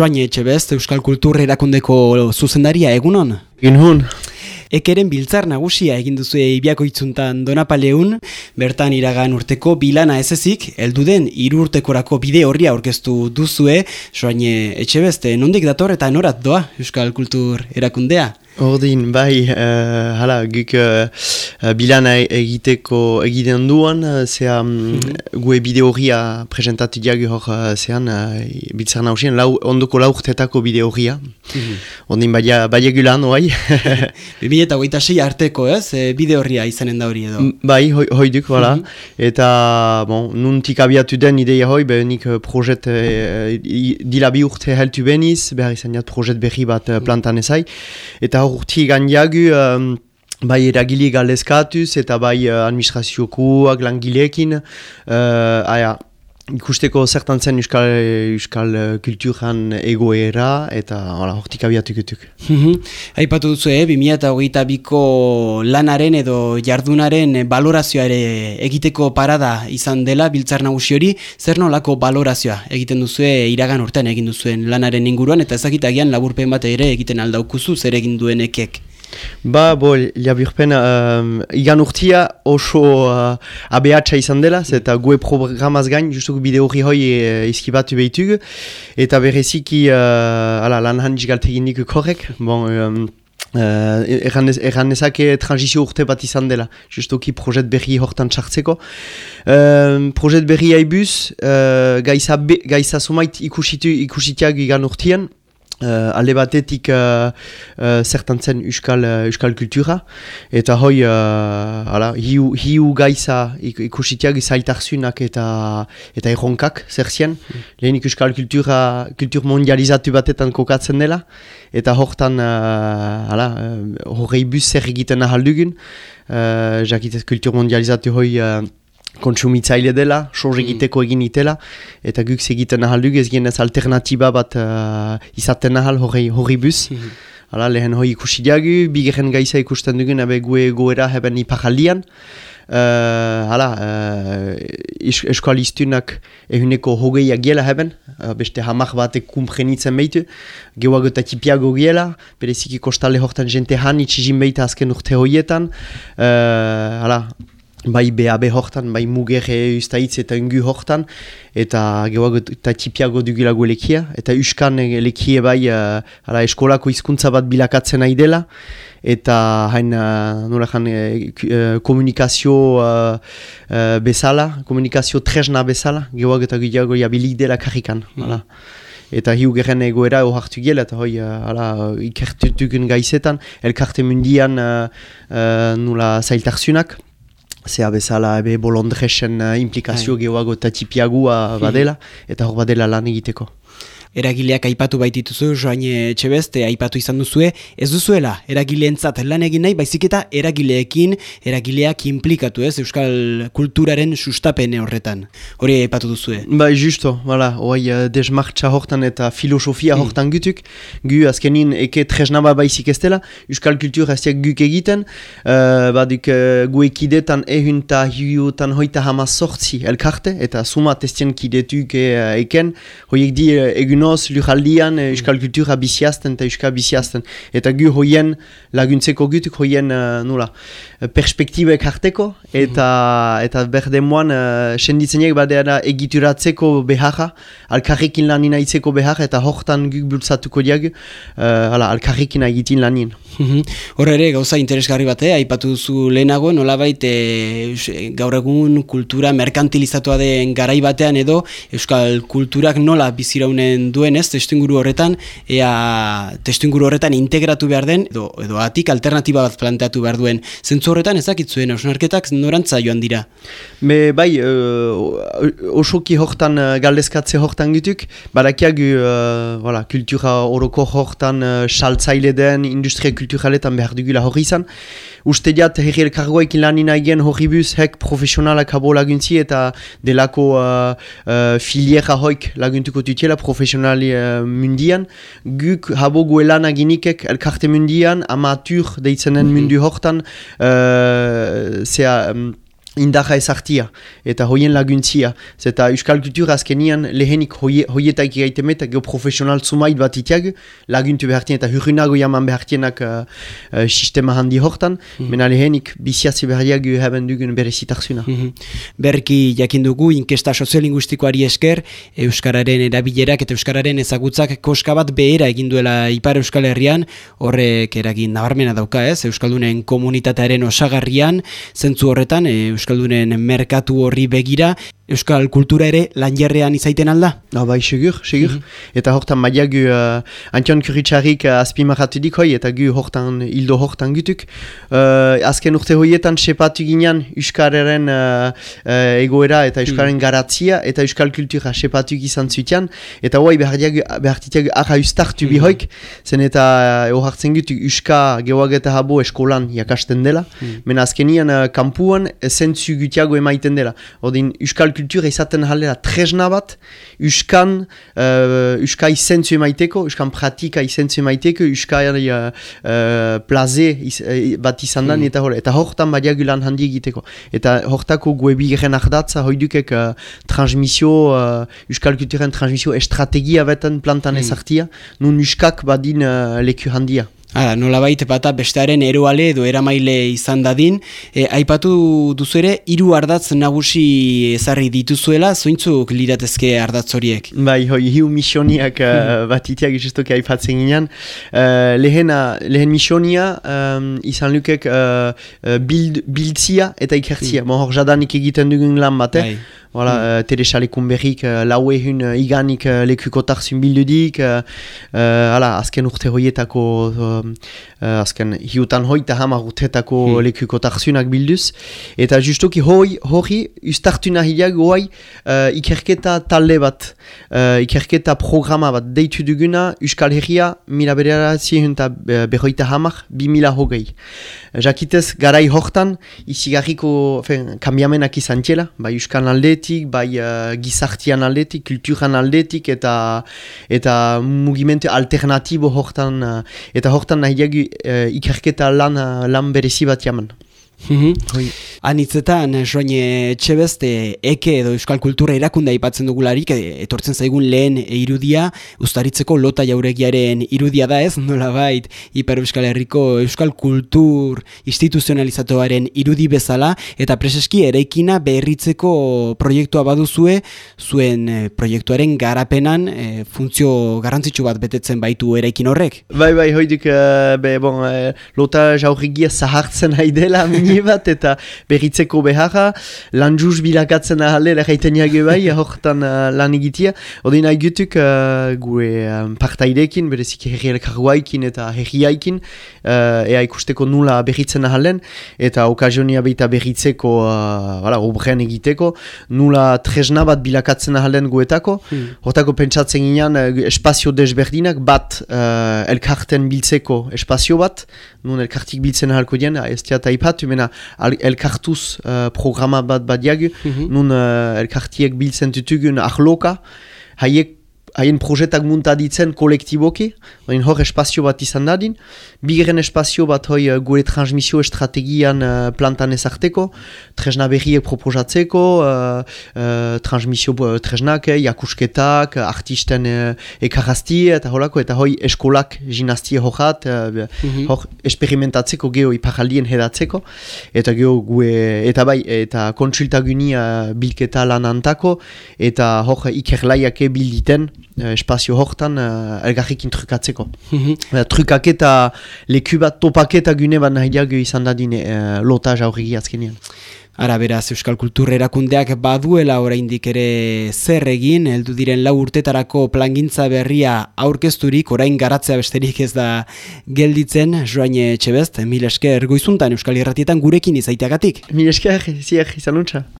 Soain etxe best, Euskal Kultur erakundeko zuzendaria egunon? Egun Ekeren biltzar nagusia egin duzu ibiako itzuntan donapaleun, bertan iragan urteko bilana ez ezik, elduden iru urtekorako bide horria aurkeztu duzue, soain etxe beste, nondik dator eta norat doa Euskal Kultur erakundea? Ordin, bai, uh, hala, guk uh, bilana egiteko egiten duan, zea mm -hmm. gue bide horria presentatu diagu hor uh, zean, uh, biltzar nausien, lau, ondoko laurtetako bide horria. Mm -hmm. Ordin, bai, bai egulan, oai. Bimi eta goita sei arteko, ez, e, bide horria izanen da hori edo? Bai, hoi, hoi voilà. Mm -hmm. Eta, bon, nuntik abiatu den ideia hoi, be nik projet, dila bi urte heltu beniz, behar izan jat projet berri bat plantan ezai. Eta urti gandiagu, um, bai eragili galeskatuz eta bai uh, administraziokoak langileekin, uh, aia, ikusteko zertan zen euskal, euskal kulturan egoera eta hola, hortik abiatukutuk. Mhm. Aipatu duzu, eh, 2008 biko lanaren edo jardunaren balorazioa ere egiteko parada izan dela biltzar nagusi hori, zer nolako balorazioa egiten duzu iragan urtean egin duzuen lanaren inguruan eta ezakitagian laburpen bat ere egiten aldaukuzu zer egin duen ekek. Ba, bo, labirpen, um, igan urtia oso uh, abeatxa izan dela, eta gue programaz gain, justu bide hori hoi e, izkibatu behitugu, eta bereziki uh, ala, lan handiz galtegin diku korrek, bon, um, Uh, erran ezake transizio urte bat izan dela, justoki projet berri hortan txartzeko. Uh, projet berri haibuz, uh, gaiza, gaiza sumait ikusitiak ikusitiak igan urtian, Uh, alde batetik uh, uh, zertan zen euskal, uh, euskal kultura. Eta hoi uh, ala, hiu, hiu gaiza ikusitiak zaitarzunak eta eta erronkak zer zien. Mm. lehenik euskal kultura kultur mondializatu batetan kokatzen dela. Eta hortan uh, ala, uh, horrei bus zer egiten ahaldugun uh, jakitez kultur mondializatu hoi uh, kontsumitzaile dela, soz hmm. egiteko egin itela, eta guk egiten ahal duk ez genez alternatiba bat uh, izaten ahal hori, hori buz. Mm Hala, lehen hori ikusi diagu, bigeren gaiza ikusten dugun, ebe gue goera heben ipakalian. Uh, hala, uh, eskualistunak ehuneko hogei giela heben, uh, beste hamak batek kumprenitzen behitu, gehuago eta tipiago giela, bereziki kostale hortan jente han itxizin behita azken urte horietan. Uh, hala, bai BAB hortan, bai mugere ustaitz eta ungu hortan, eta gehuago eta tipiago dugulago lekia, eta uskan lekie bai uh, eskolako hizkuntza bat bilakatzen nahi dela, eta hain uh, nola jan, uh, komunikazio uh, uh, bezala, komunikazio tresna bezala, gehuago eta gehiago jabilik dela karrikan. Mm Eta hiu geren egoera hor hartu gela, eta hoi uh, ikertutugun gaizetan, elkarte mundian uh, uh, nula zailtarzunak, Zea bezala ebe bolondresen uh, implikazio Hai. gehuago eta tipiagua badela, eta hor badela lan egiteko eragileak aipatu baitituzu, joan etxebeste aipatu izan duzue, ez duzuela eragileentzat lan egin nahi, baizik eta eragileekin, eragileak implikatu ez, euskal kulturaren sustapene horretan. Hori aipatu duzue. Bai, justo, wala, oai, uh, desmartza hortan eta filosofia mm. hortan gutuk, gu azkenin eke tresnaba baizik ez dela, euskal kultur ez guk egiten, uh, baduk uh, gu ekidetan ehun eta hiutan hoita hama sortzi elkarte, eta suma testien kidetuk uh, eken, hoiek di egun inoz lujaldian eh, euskal kultura biziazten eta euskal biziazten. Eta gu hoien laguntzeko gutuk hoien uh, nula, perspektiba ekarteko eta, mm. eta berde moan uh, senditzeniek badera egituratzeko beharra, alkarrekin lanin aitzeko beharra eta hortan guk bultzatuko diag, uh, alkarrekin egitin lanin. Mhm. Horre ere, gauza interesgarri bate, aipatu duzu lehenago, nolabait e, gaur egun kultura merkantilizatua den garai batean edo euskal kulturak nola biziraunen duen ez, testuinguru horretan, ea testuinguru horretan integratu behar den, edo, edo atik alternatiba bat planteatu behar duen. Zentzu horretan ezakitzuen, osnarketak norantza joan dira? Me, bai, uh, osoki hortan uh, galdezkatze hortan gituk, barakiak uh, kultura oroko hortan uh, saltzaile den, industria kulturaletan behar dugula hori izan. Uste diat, herri elkargoek lan inaien hori buz, hek profesionalak habo laguntzi eta delako uh, uh, filiera hoik laguntuko tutela profesionalak profesionali uh, mundian, guk habo guelan aginikek elkarte mundian, amatur deitzenen mm -hmm. mundu hortan, uh, zea, um, indaja ezartia eta hoien laguntzia. Zeta euskal kultura azkenian lehenik hoie, hoietaik gaiteme eta geoprofesional zumait bat itiag laguntu behartien eta hurrunago jaman behartienak uh, uh, sistema handi hortan, mm mena lehenik biziazi behariak haben dugun bere zitarzuna. Mm Berki jakindugu inkesta soziolinguistikoari esker Euskararen erabilerak eta Euskararen ezagutzak koska bat behera eginduela Ipar Euskal Herrian. Horrek eragin nabarmena dauka ez? Euskaldunen komunitatearen osagarrian zentzu horretan Euskaldunen merkatu horri begira Euskal kultura ere lan jarrean izaiten alda? No, bai, segur, segur. Mm -hmm. Eta hortan maia gu uh, Antion Kuritsarik uh, azpimarratudik hoi, eta gu hortan, hildo hortan gutuk. Uh, azken urte hoietan sepatu ginean Euskararen uh, uh, egoera eta Euskaren mm garatzia eta Euskal kultura sepatu izan zutean. Eta hoi behartitiak arra ustartu mm -hmm. bihoik, zen eta uh, hartzen gutuk Euska geoageta habo eskolan jakasten dela. Mm -hmm. Men azkenian uh, kampuan zentzu gutiago emaiten dela. Odin Euskal kultura izaten halera tresna bat, uskan, uh, uska izentzu emaiteko, uskan pratika izentzu emaiteko, uska uh, uh, plaze iz, uh, bat izan dan, mm. eta hor, eta hortan badiagu lan handi egiteko. Eta hortako guebi geren ardatza, hoidukek uh, transmisio, uh, uskal kulturen transmisio estrategia beten plantan mm. ezartia, nun uskak badin uh, leku handia. Hala, nola baita bata bestearen eroale edo eramaile izan dadin. E, aipatu duzu ere, hiru ardatz nagusi ezarri dituzuela, zointzuk liratezke ardatz horiek? Bai, hoi, hiu misioniak uh, bat itiak izustoki aipatzen ginen. Uh, lehen, lehen misionia um, izan lukek uh, bild, bildzia eta ikertzia. Mm. Hor jadanik egiten dugun lan bat, eh? Bai. Voilà, mm. uh, Tere Chalekun berrik, uh, laue hun uh, iganik uh, lekukotar zunbildudik, uh, uh, azken urte hoietako, uh, uh, azken hiutan hoita hamar urteetako mm. lekukotar zunak bilduz. Eta justoki hoi, hori, ustartu nahiak hoi, uh, ikerketa talde bat, uh, ikerketa programa bat deitu duguna, Euskal Herria, mila berera ziehun eta behoita hamar, bi mila hogei. Jakitez, garai hortan, izigarriko, kambiamenak izan txela, bai Euskal alde, aldetik, bai uh, gizartian aldetik, kulturan aldetik eta eta mugimendu alternatibo hortan uh, eta hortan nahi uh, ikerketa lan, uh, lan berezi bat jaman. Mm Anitzetan, soine txebeste, eke edo euskal kultura irakunda ipatzen dugularik, e, etortzen zaigun lehen irudia, ustaritzeko lota jauregiaren irudia da ez, nola bait, hiper euskal herriko euskal kultur instituzionalizatuaren irudi bezala, eta preseski ereikina berritzeko proiektua baduzue, zuen e, proiektuaren garapenan e, funtzio garrantzitsu bat betetzen baitu eraikin horrek. Bai, bai, hoidik, be, bon, lota jauregia zahartzen haidela, mini bat, eta berritzeko beharra, lan juz bilakatzen ahalera gaiten jage bai, horretan uh, lan egitea. Odin nahi gutuk, uh, gue um, partaidekin, berezik herri elkarguaikin eta herriaikin, uh, ea ikusteko nula berritzen ahalen, eta okazionia baita berritzeko, uh, obren egiteko, nula tresna bat bilakatzen ahalen guetako, hmm. horretako pentsatzen ginean, uh, espazio desberdinak, bat uh, elkarten biltzeko espazio bat, nun elkartik biltzen ahalko dien, ez tiata ipatu, mena elkartuz uh, programa bat badiag, mm -hmm. nun uh, elkartiek biltzen dutugun ahloka, haiek haien projetak muntaditzen kolektiboki, hor espazio bat izan dadin, bigeren espazio bat hoi uh, gure transmisio estrategian uh, plantan ezarteko, tresna berriek proposatzeko, uh, uh, transmisio uh, tresnak, eh, jakusketak, artisten uh, ekarrazti, eta holako, eta hoi eskolak ginaztie horat, uh, mm hor esperimentatzeko geho iparaldien hedatzeko, eta geho gue, eta bai, eta konsultagunia uh, bilketa lan antako, eta hor ikerlaiak bilditen, espazio hortan uh, elgarrikin trukatzeko. Mm -hmm. Trukaketa leku bat topaketa gune bat nahi diago izan dadin uh, lota jaurrigi azkenean. Ara beraz Euskal Kultur erakundeak baduela oraindik ere zer egin, heldu diren lau urtetarako plangintza berria aurkezturik, orain garatzea besterik ez da gelditzen, joain etxebest, mil esker goizuntan Euskal Irratietan gurekin izaiteagatik. Mil esker, ziak izan